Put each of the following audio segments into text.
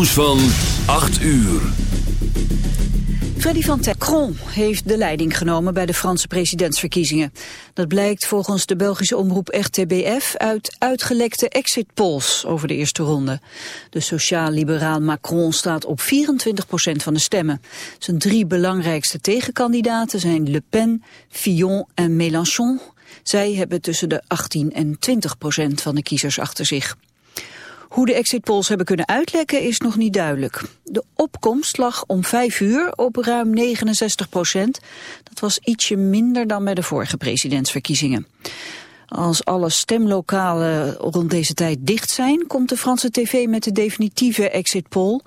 nieuws van 8 uur. Freddy van Macron heeft de leiding genomen bij de Franse presidentsverkiezingen. Dat blijkt volgens de Belgische omroep RTBF uit uitgelekte exit polls over de eerste ronde. De sociaal-liberaal Macron staat op 24% van de stemmen. Zijn drie belangrijkste tegenkandidaten zijn Le Pen, Fillon en Mélenchon. Zij hebben tussen de 18 en 20% van de kiezers achter zich. Hoe de exit polls hebben kunnen uitlekken is nog niet duidelijk. De opkomst lag om vijf uur op ruim 69 procent. Dat was ietsje minder dan bij de vorige presidentsverkiezingen. Als alle stemlokalen rond deze tijd dicht zijn, komt de Franse tv met de definitieve exit poll.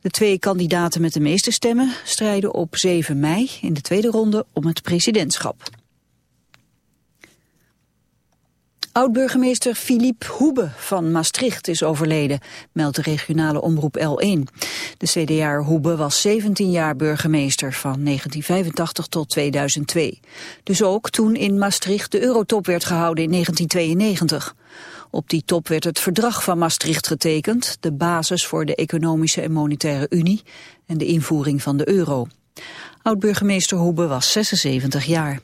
De twee kandidaten met de meeste stemmen strijden op 7 mei in de tweede ronde om het presidentschap. Oud-burgemeester Philippe Hoebe van Maastricht is overleden, meldt de regionale omroep L1. De CDA Hoebe was 17 jaar burgemeester van 1985 tot 2002. Dus ook toen in Maastricht de Eurotop werd gehouden in 1992. Op die top werd het verdrag van Maastricht getekend, de basis voor de economische en monetaire unie en de invoering van de euro. Oud-burgemeester Hoebe was 76 jaar.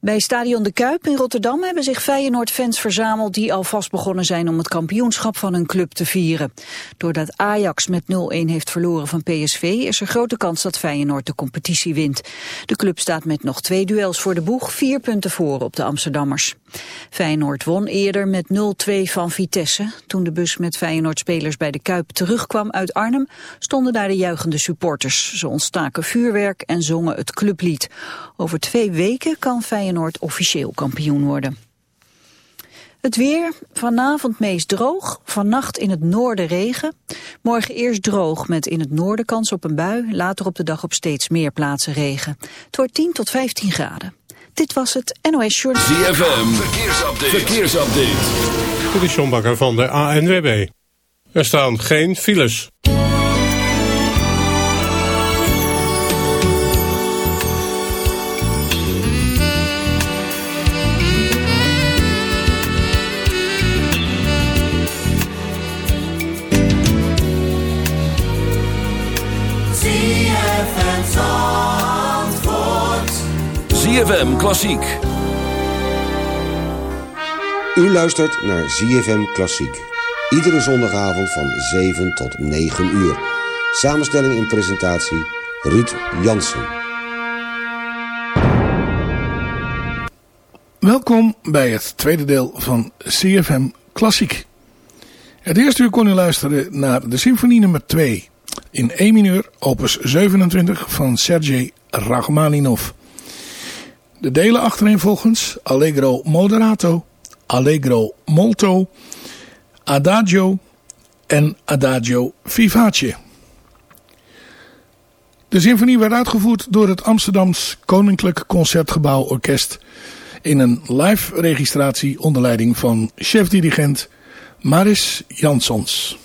Bij Stadion de Kuip in Rotterdam hebben zich Feyenoord-fans verzameld die alvast begonnen zijn om het kampioenschap van hun club te vieren. Doordat Ajax met 0-1 heeft verloren van PSV is er grote kans dat Feyenoord de competitie wint. De club staat met nog twee duels voor de boeg, vier punten voor op de Amsterdammers. Feyenoord won eerder met 0-2 van Vitesse. Toen de bus met Feyenoord-spelers bij de Kuip terugkwam uit Arnhem, stonden daar de juichende supporters. Ze ontstaken vuurwerk en zongen het clublied. Over twee weken kan Feyenoord officieel kampioen worden. Het weer, vanavond meest droog, vannacht in het noorden regen. Morgen eerst droog met in het noorden kans op een bui, later op de dag op steeds meer plaatsen regen. Het wordt 10 tot 15 graden. Dit was het NOS Journal. ZFM, verkeersupdate. verkeersupdate. Dit is van de ANWB. Er staan geen files. ZFM Klassiek. U luistert naar ZFM Klassiek. Iedere zondagavond van 7 tot 9 uur. Samenstelling en presentatie Ruud Jansen. Welkom bij het tweede deel van CFM Klassiek. Het eerste uur kon u luisteren naar de symfonie nummer 2 in E mineur, opus 27 van Sergei Rachmaninov. De delen achtereenvolgens Allegro moderato, Allegro molto, Adagio en Adagio vivace. De symfonie werd uitgevoerd door het Amsterdams Koninklijk Concertgebouw Orkest in een live registratie onder leiding van chef-dirigent Maris Jansons.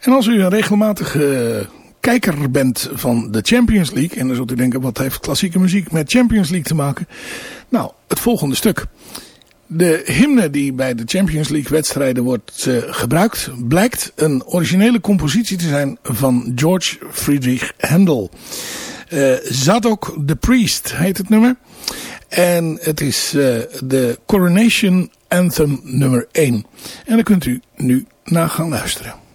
En als u een regelmatige kijker bent van de Champions League. En dan zult u denken, wat heeft klassieke muziek met Champions League te maken? Nou, het volgende stuk. De hymne die bij de Champions League wedstrijden wordt uh, gebruikt... blijkt een originele compositie te zijn van George Friedrich Handel. Uh, Zadok the Priest heet het nummer. En het is uh, de Coronation Anthem nummer 1. En daar kunt u nu naar gaan luisteren.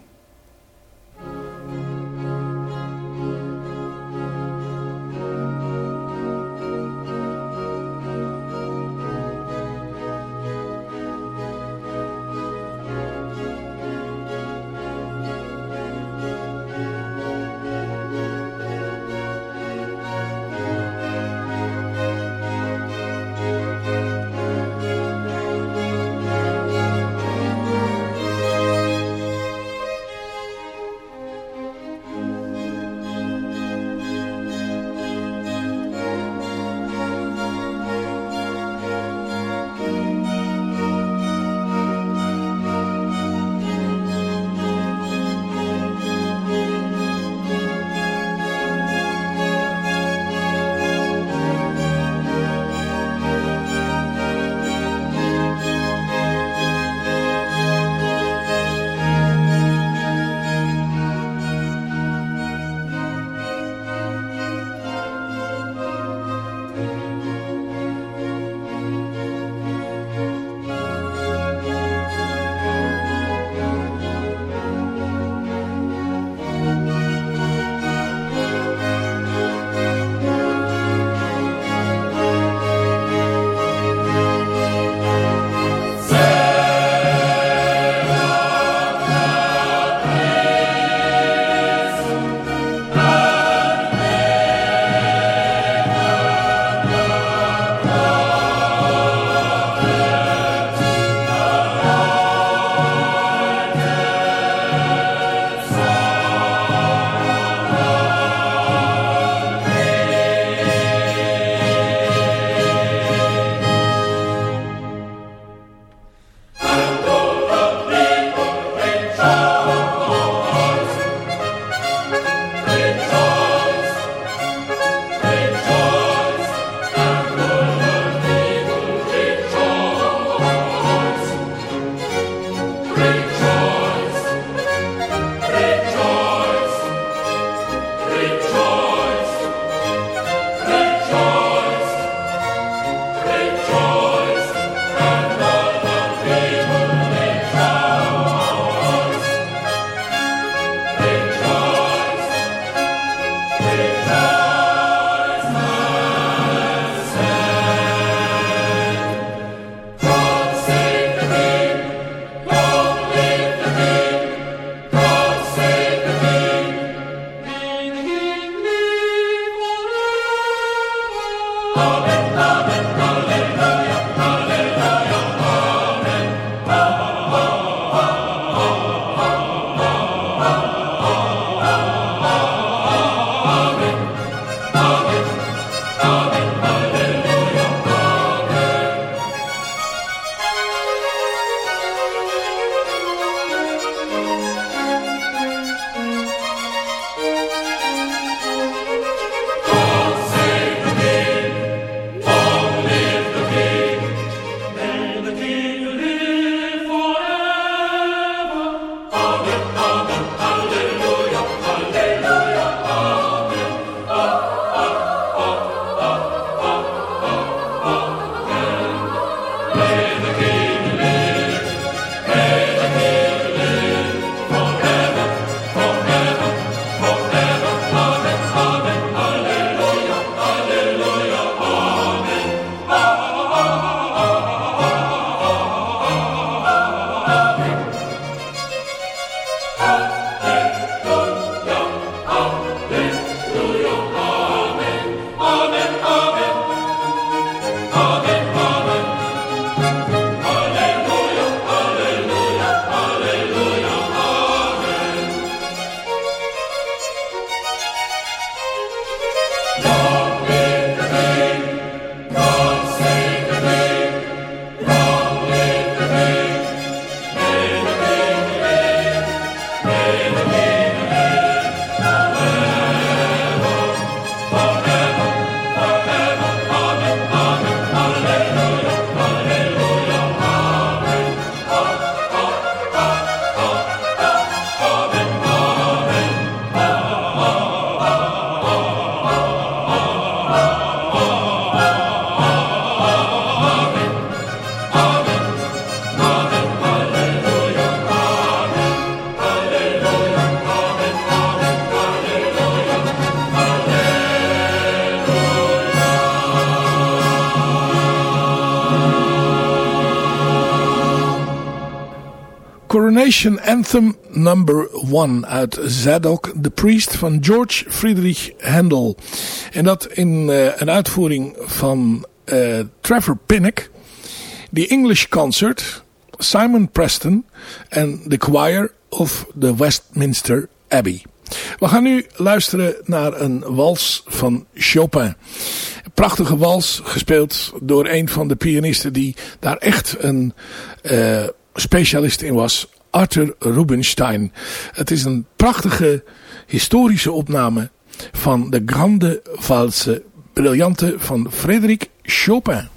Coronation Anthem number 1 uit Zadok the Priest van George Friedrich Handel. En dat in uh, een uitvoering van uh, Trevor Pinnock. The English Concert, Simon Preston en The Choir of the Westminster Abbey. We gaan nu luisteren naar een wals van Chopin. Prachtige wals, gespeeld door een van de pianisten die daar echt een uh, specialist in was. Arthur Rubinstein. Het is een prachtige historische opname van de Grande Valse Brillante van Frédéric Chopin.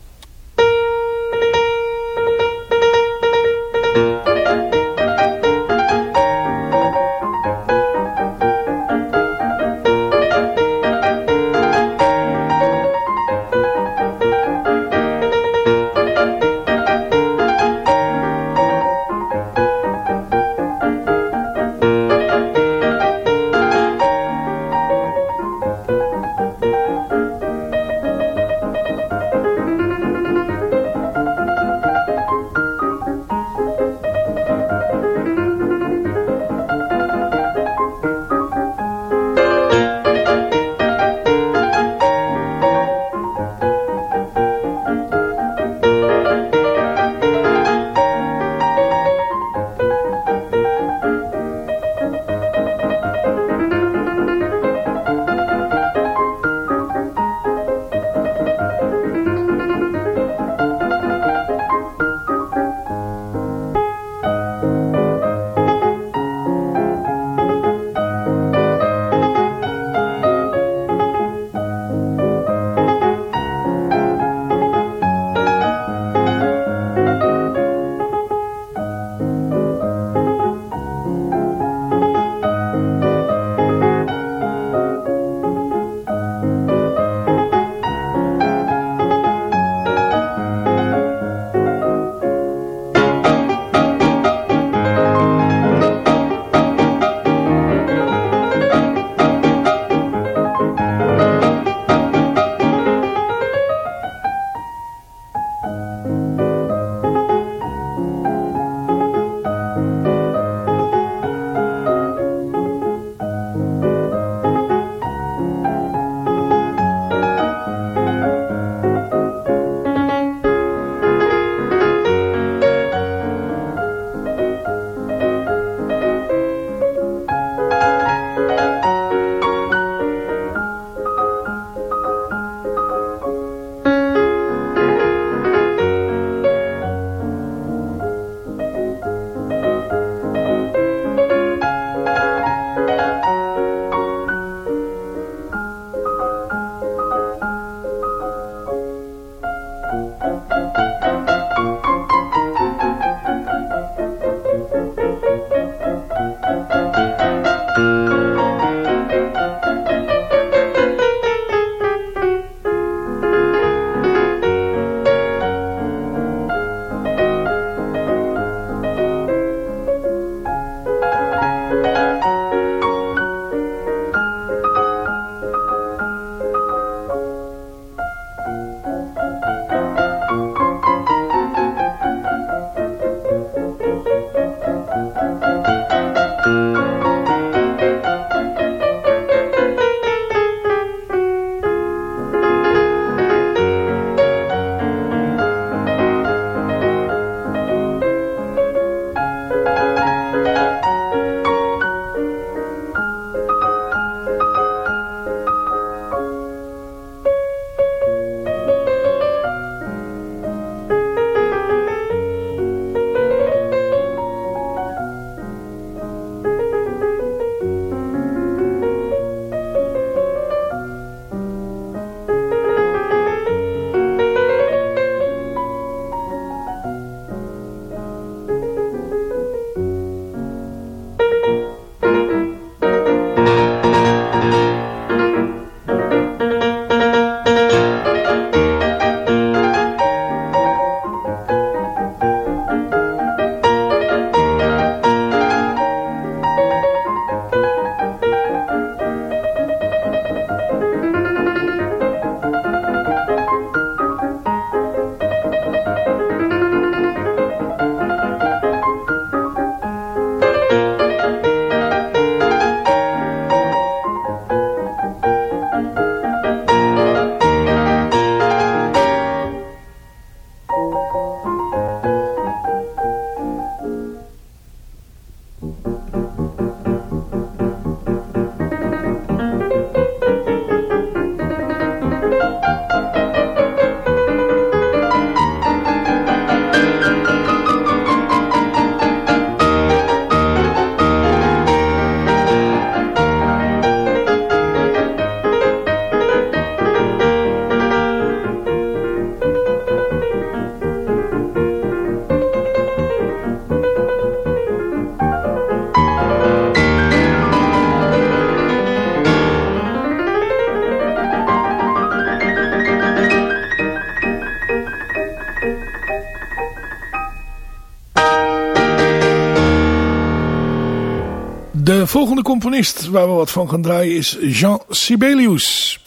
Volgende componist waar we wat van gaan draaien is Jean Sibelius.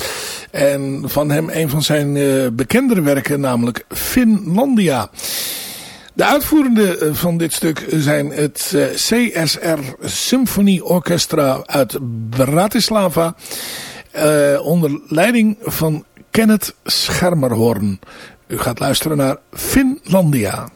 En van hem een van zijn uh, bekendere werken, namelijk Finlandia. De uitvoerende eh, van dit stuk zijn het uh, CSR Symphony Orchestra uit Bratislava. Onder leiding van Kenneth Schermerhorn. U gaat luisteren naar Finlandia.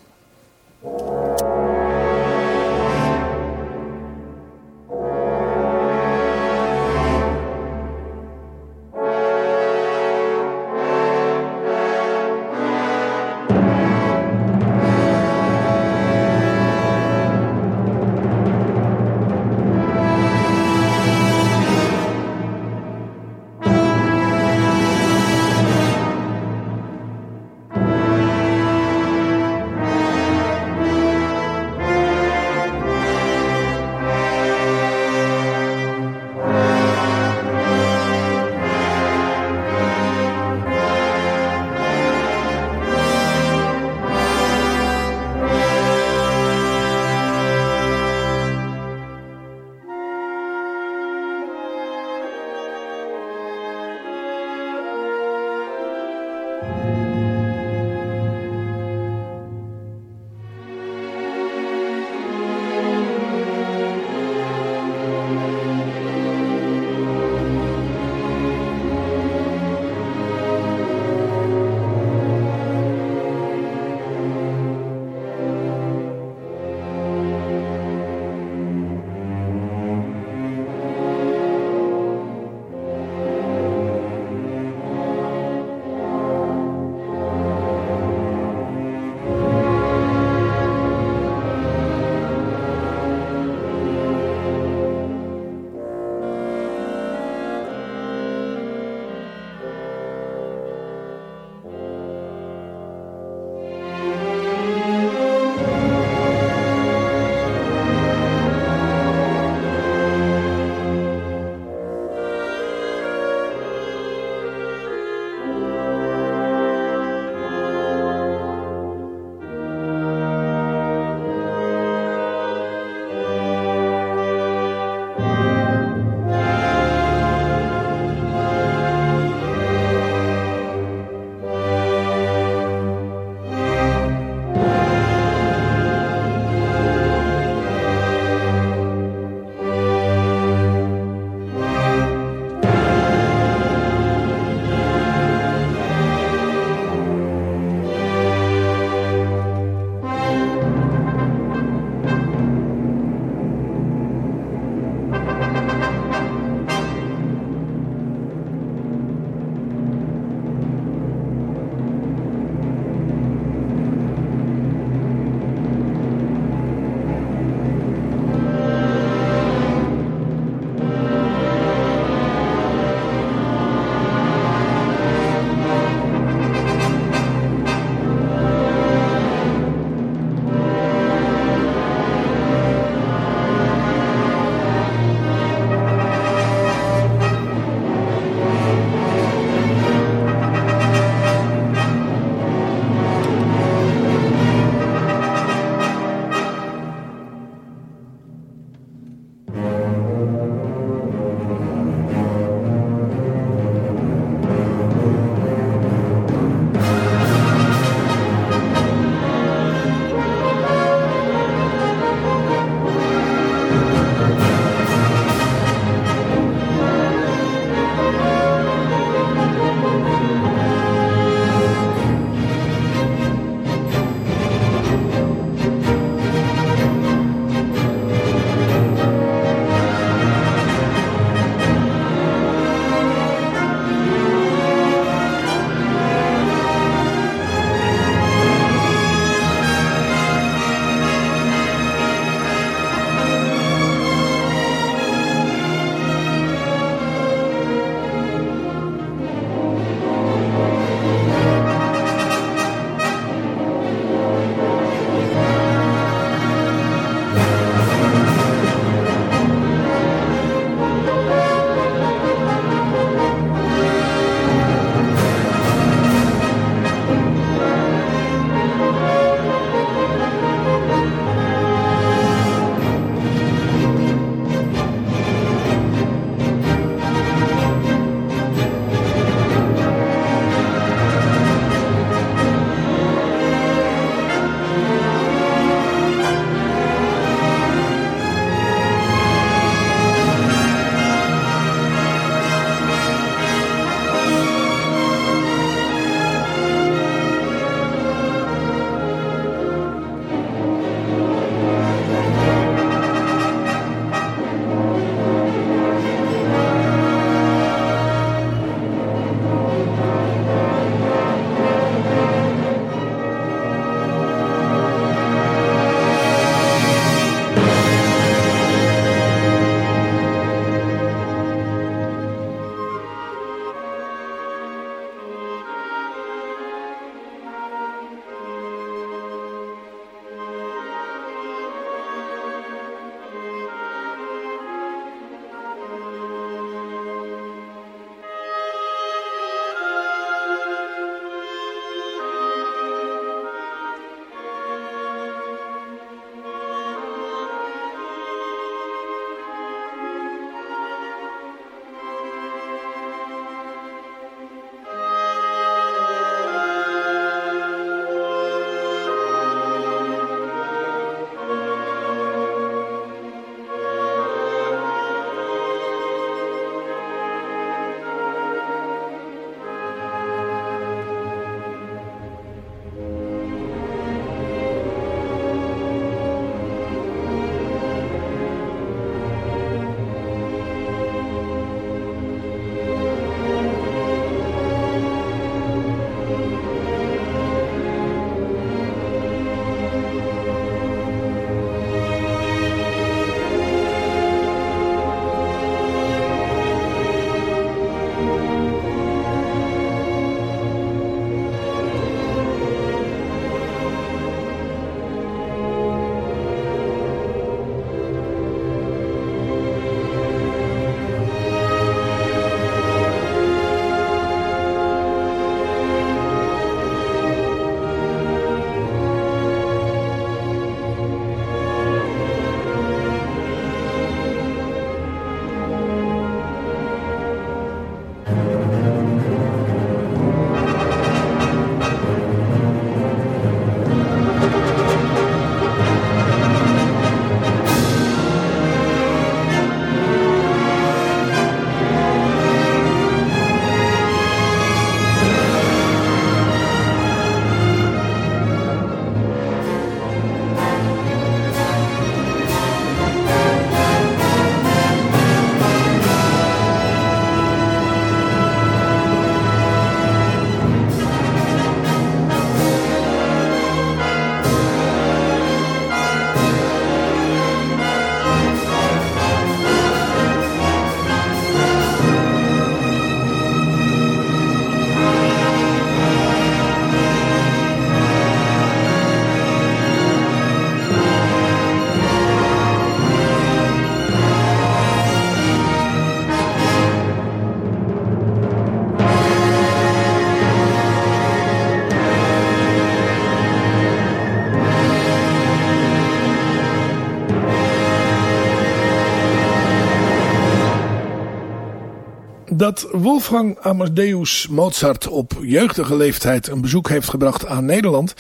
Dat Wolfgang Amadeus Mozart op jeugdige leeftijd een bezoek heeft gebracht aan Nederland.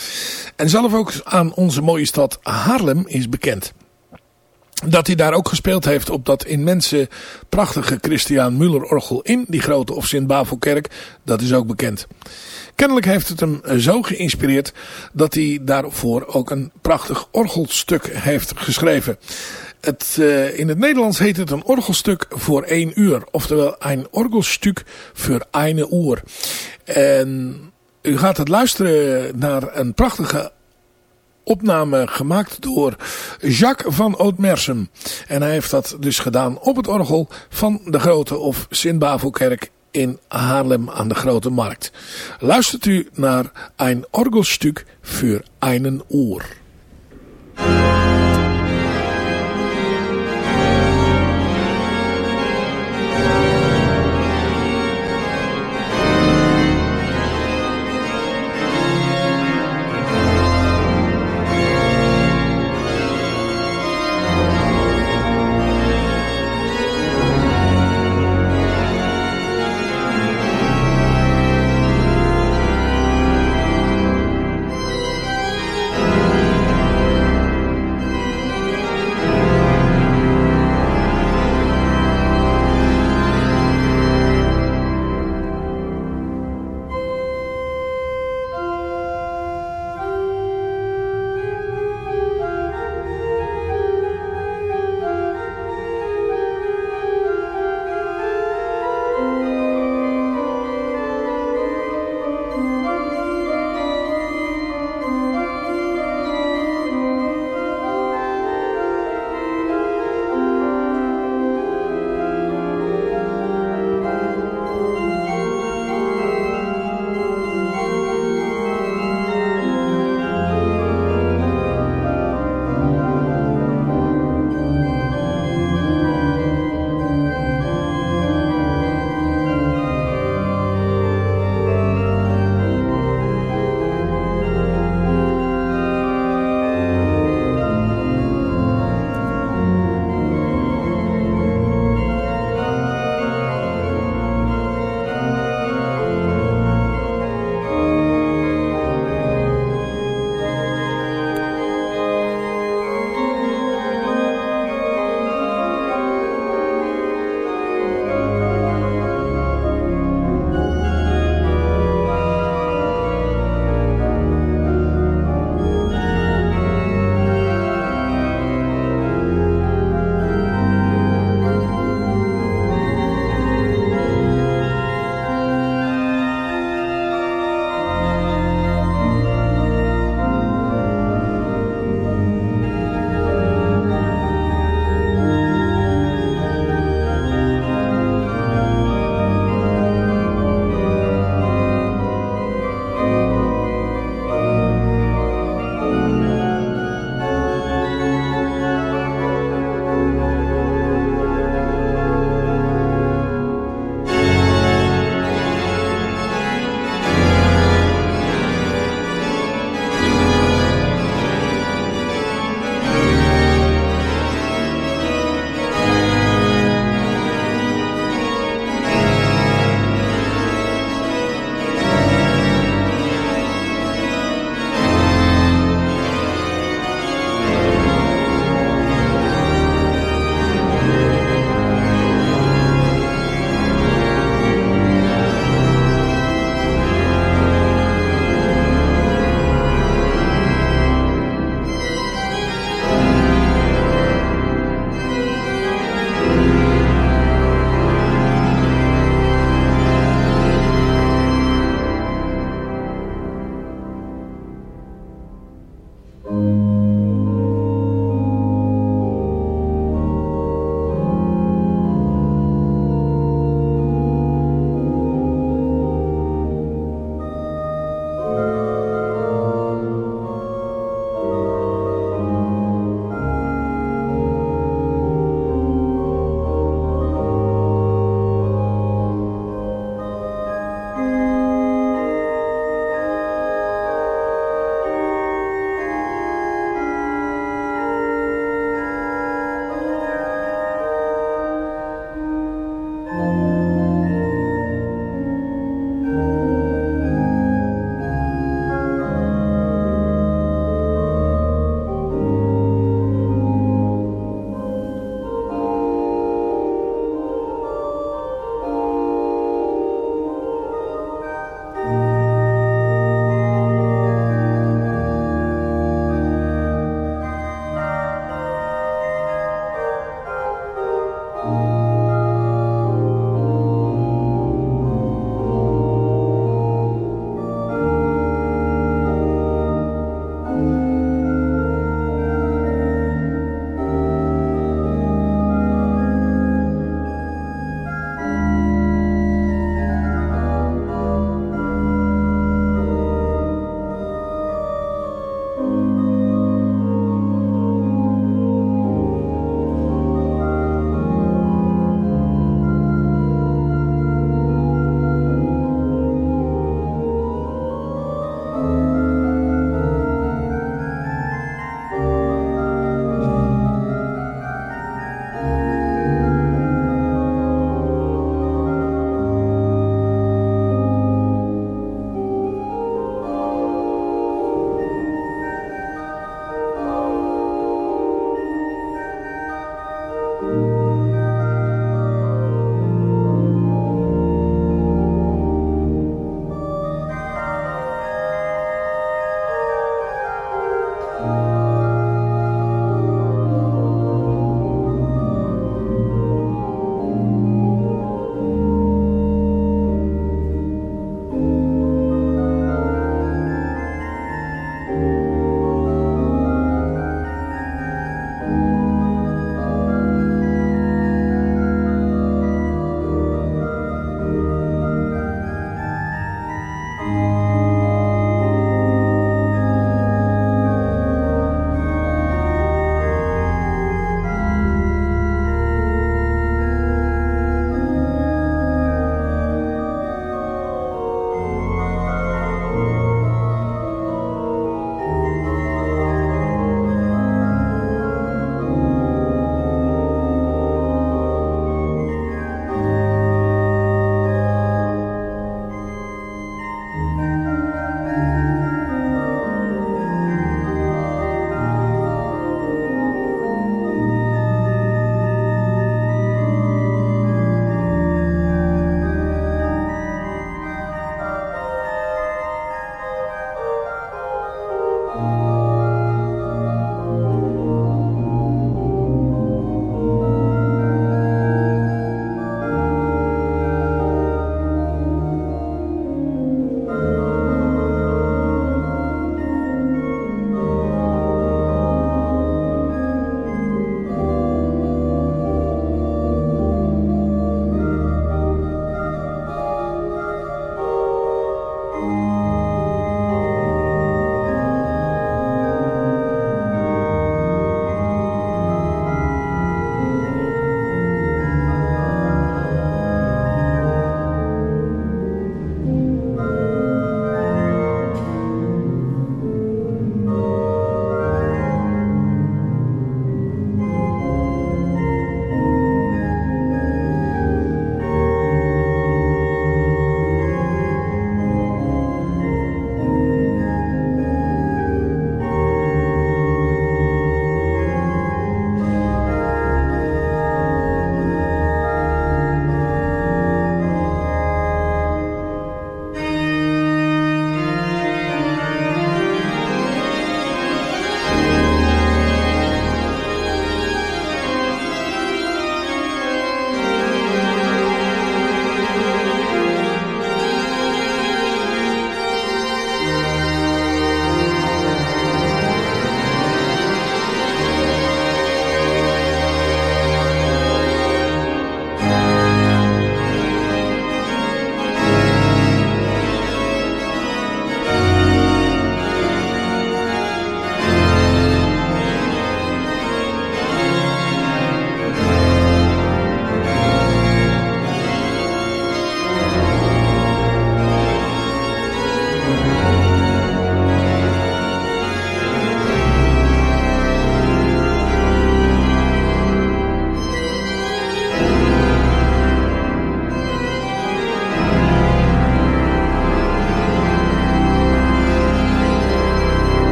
En zelf ook aan onze mooie stad Haarlem is bekend. Dat hij daar ook gespeeld heeft op dat immense prachtige Christian Müller orgel in die grote of Sint-Bavelkerk, dat is ook bekend. Kennelijk heeft het hem zo geïnspireerd dat hij daarvoor ook een prachtig orgelstuk heeft geschreven. Het, uh, in het Nederlands heet het een orgelstuk voor één uur. Oftewel een orgelstuk voor een uur. En u gaat het luisteren naar een prachtige opname gemaakt door Jacques van Oudmersum. En hij heeft dat dus gedaan op het orgel van de Grote of Sint-Bavelkerk in Haarlem aan de Grote Markt. Luistert u naar een orgelstuk voor een uur.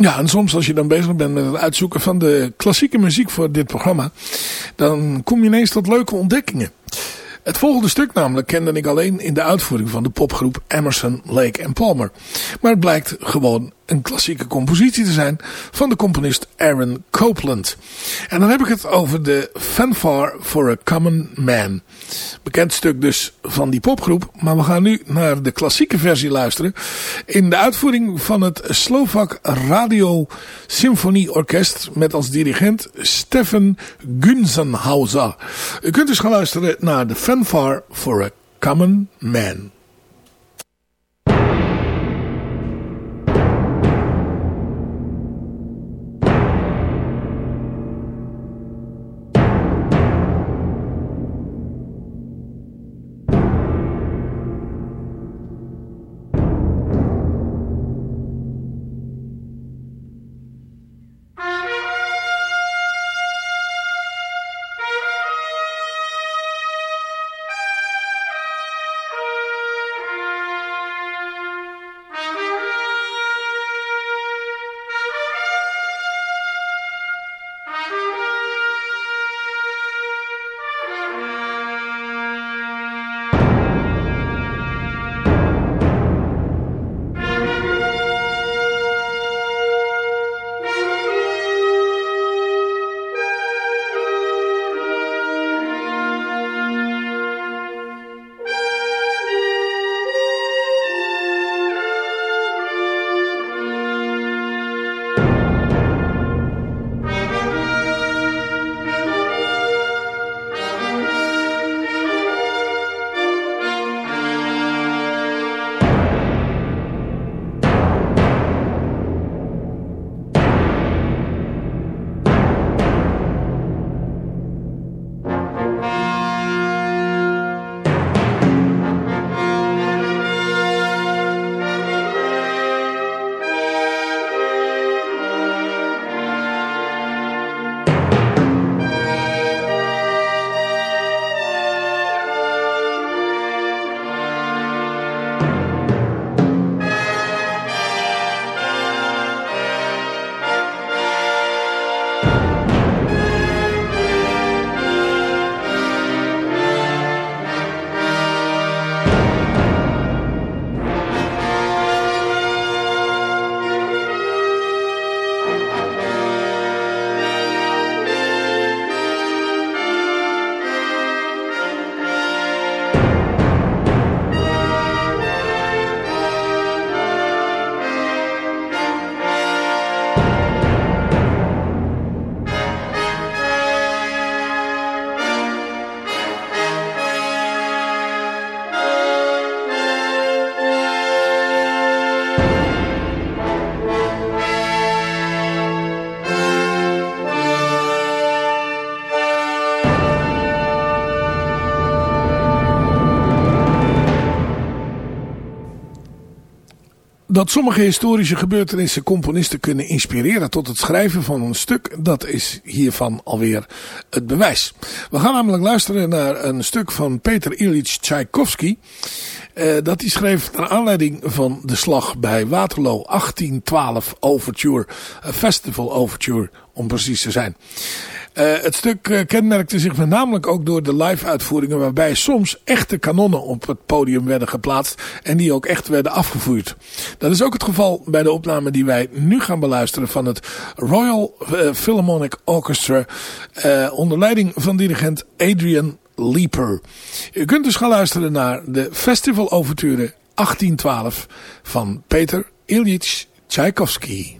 Ja, en soms als je dan bezig bent met het uitzoeken van de klassieke muziek voor dit programma, dan kom je ineens tot leuke ontdekkingen. Het volgende stuk namelijk kende ik alleen in de uitvoering van de popgroep Emerson, Lake and Palmer. Maar het blijkt gewoon een klassieke compositie te zijn van de componist Aaron Copland. En dan heb ik het over de Fanfare for a Common Man. Bekend stuk dus van die popgroep. Maar we gaan nu naar de klassieke versie luisteren. In de uitvoering van het Slovak Radio Symfonieorkest met als dirigent Stefan Gunzenhauser. U kunt dus gaan luisteren naar de Fanfare for a Common Man. Dat sommige historische gebeurtenissen componisten kunnen inspireren tot het schrijven van een stuk, dat is hiervan alweer het bewijs. We gaan namelijk luisteren naar een stuk van Peter Ilyich Tchaikovsky. Eh, dat hij schreef naar aanleiding van de slag bij Waterloo 1812 Overture, een festival overture om precies te zijn. Uh, het stuk uh, kenmerkte zich met namelijk ook door de live uitvoeringen waarbij soms echte kanonnen op het podium werden geplaatst en die ook echt werden afgevoerd. Dat is ook het geval bij de opname die wij nu gaan beluisteren van het Royal uh, Philharmonic Orchestra onder leiding van dirigent Adrian Leeper. U kunt dus gaan luisteren naar de Festival Overture 1812 van Peter Ilyich Tchaikovsky.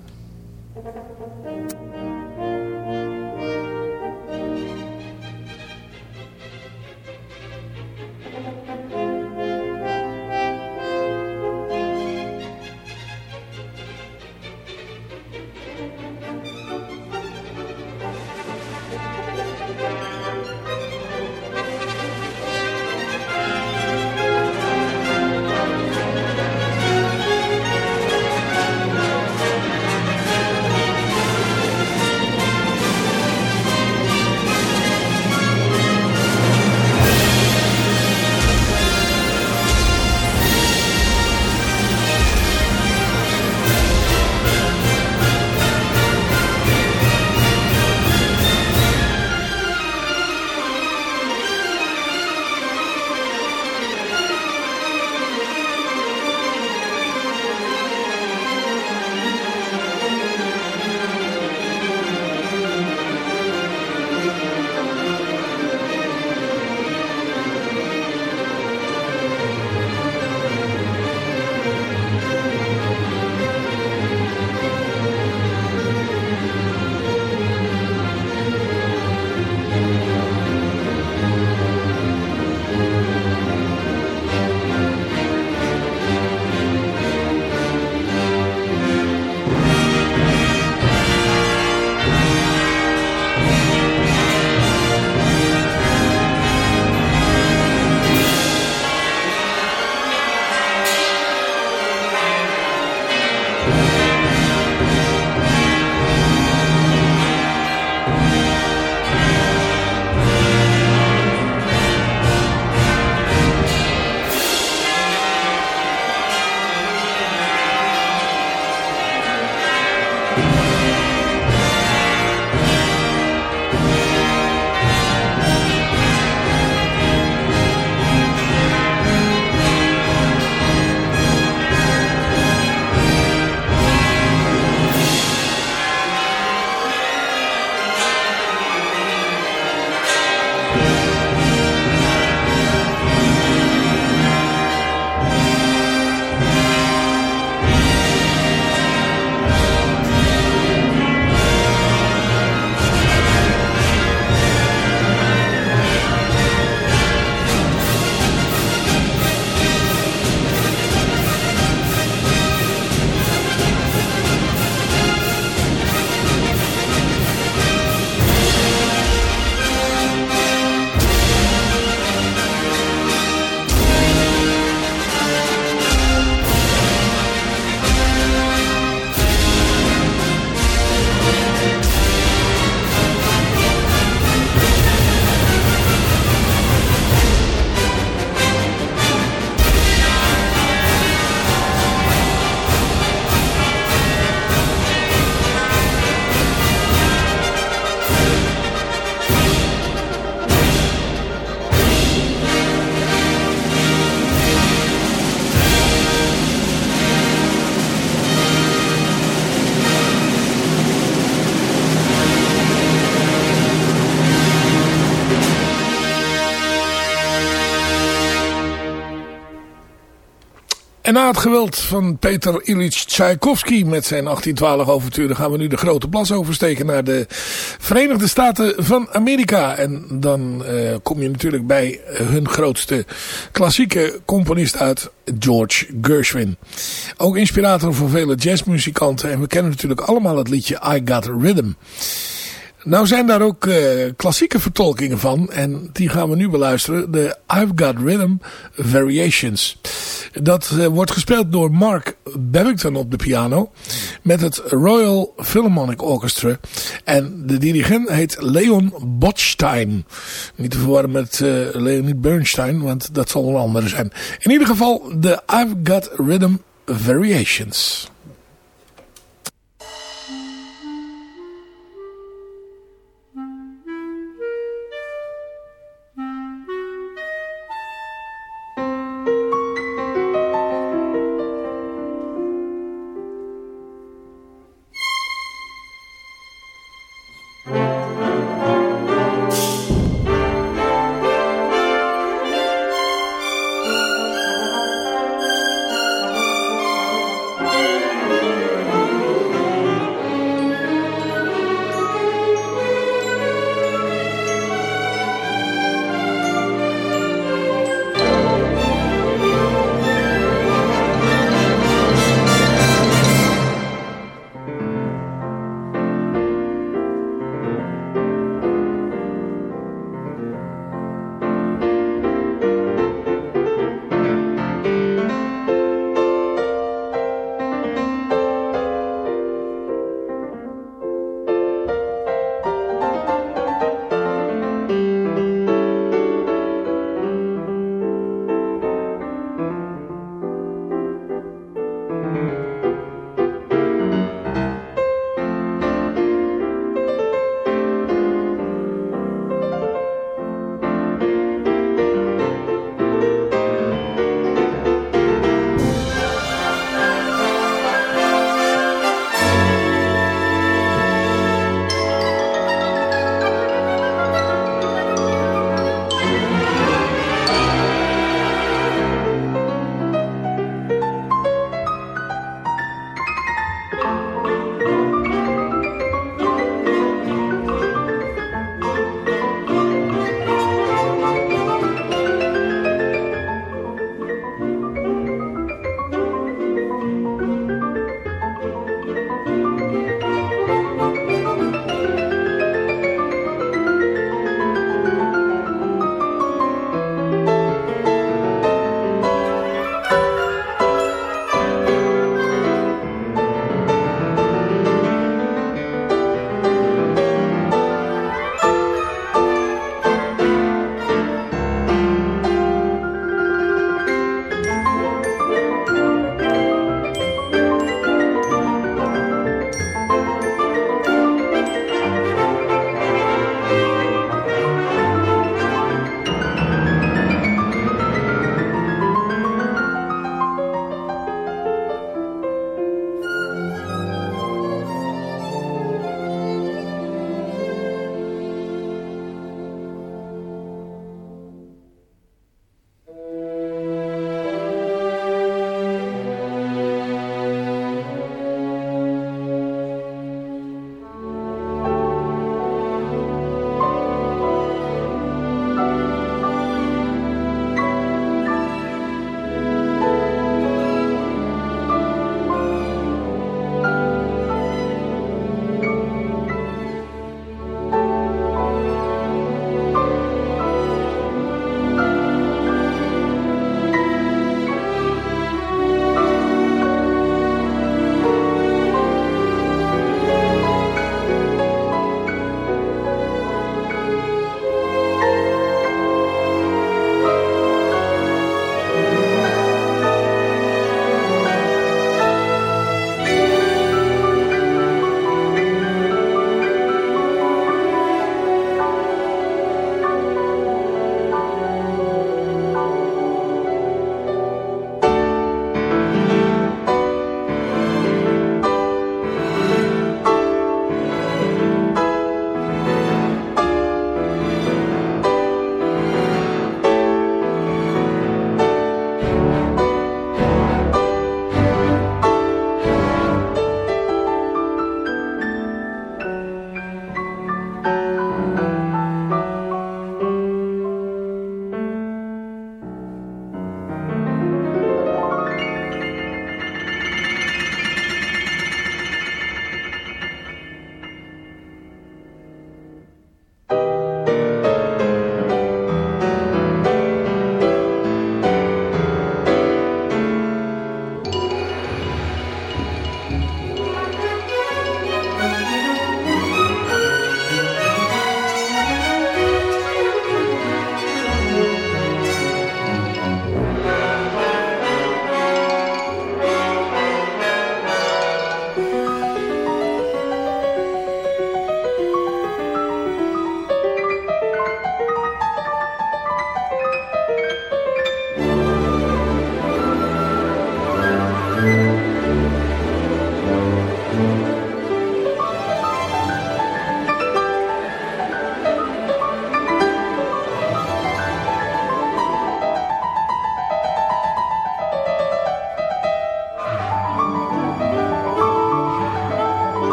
En na het geweld van Peter Ilyich Tchaikovsky met zijn 1812 overturen gaan we nu de grote plas oversteken naar de Verenigde Staten van Amerika. En dan uh, kom je natuurlijk bij hun grootste klassieke componist uit, George Gershwin. Ook inspirator voor vele jazzmuzikanten en we kennen natuurlijk allemaal het liedje I Got Rhythm. Nou zijn daar ook uh, klassieke vertolkingen van. En die gaan we nu beluisteren. De I've Got Rhythm Variations. Dat uh, wordt gespeeld door Mark Babington op de piano. Met het Royal Philharmonic Orchestra. En de dirigent heet Leon Botstein. Niet te verwarren met uh, Leonid Bernstein. Want dat zal een andere zijn. In ieder geval de I've Got Rhythm Variations.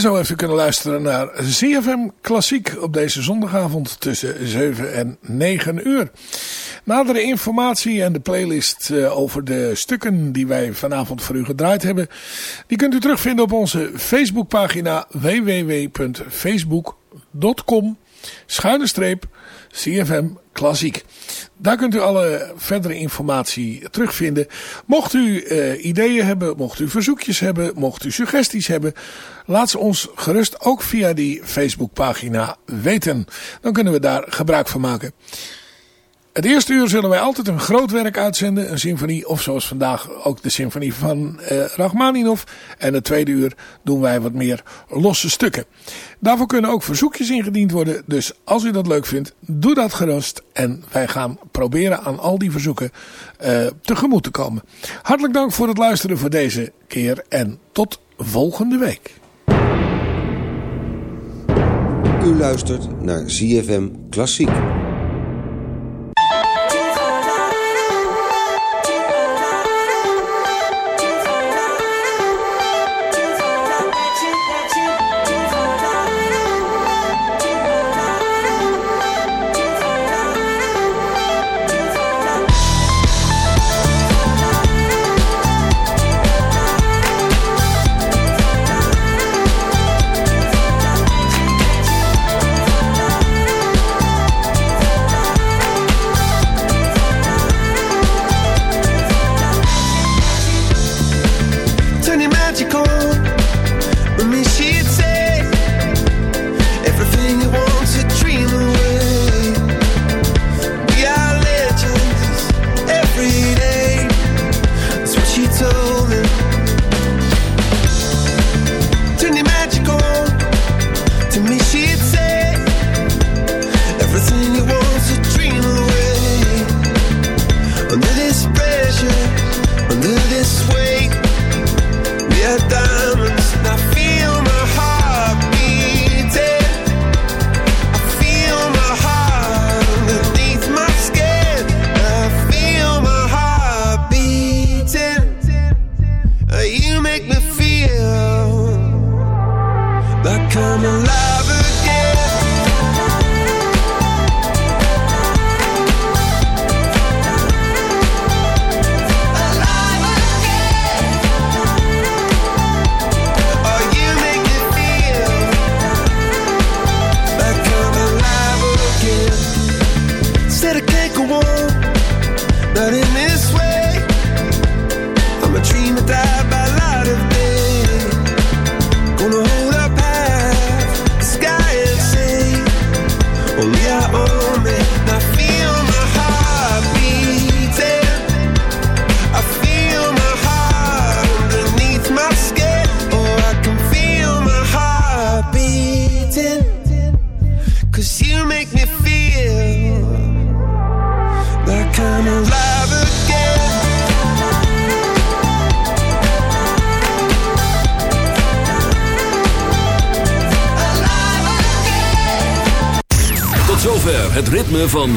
En zo heeft u kunnen luisteren naar ZFM Klassiek op deze zondagavond tussen 7 en 9 uur. Nadere informatie en de playlist eh, over de stukken die wij vanavond voor u gedraaid hebben... die kunt u terugvinden op onze Facebookpagina www.facebook.com schuine streep CFM Klassiek. Daar kunt u alle verdere informatie terugvinden. Mocht u uh, ideeën hebben, mocht u verzoekjes hebben, mocht u suggesties hebben... laat ze ons gerust ook via die Facebookpagina weten. Dan kunnen we daar gebruik van maken. Het eerste uur zullen wij altijd een groot werk uitzenden. Een symfonie of zoals vandaag ook de symfonie van uh, Rachmaninoff. En het tweede uur doen wij wat meer losse stukken. Daarvoor kunnen ook verzoekjes ingediend worden. Dus als u dat leuk vindt, doe dat gerust. En wij gaan proberen aan al die verzoeken uh, tegemoet te komen. Hartelijk dank voor het luisteren voor deze keer. En tot volgende week. U luistert naar ZFM Klassiek.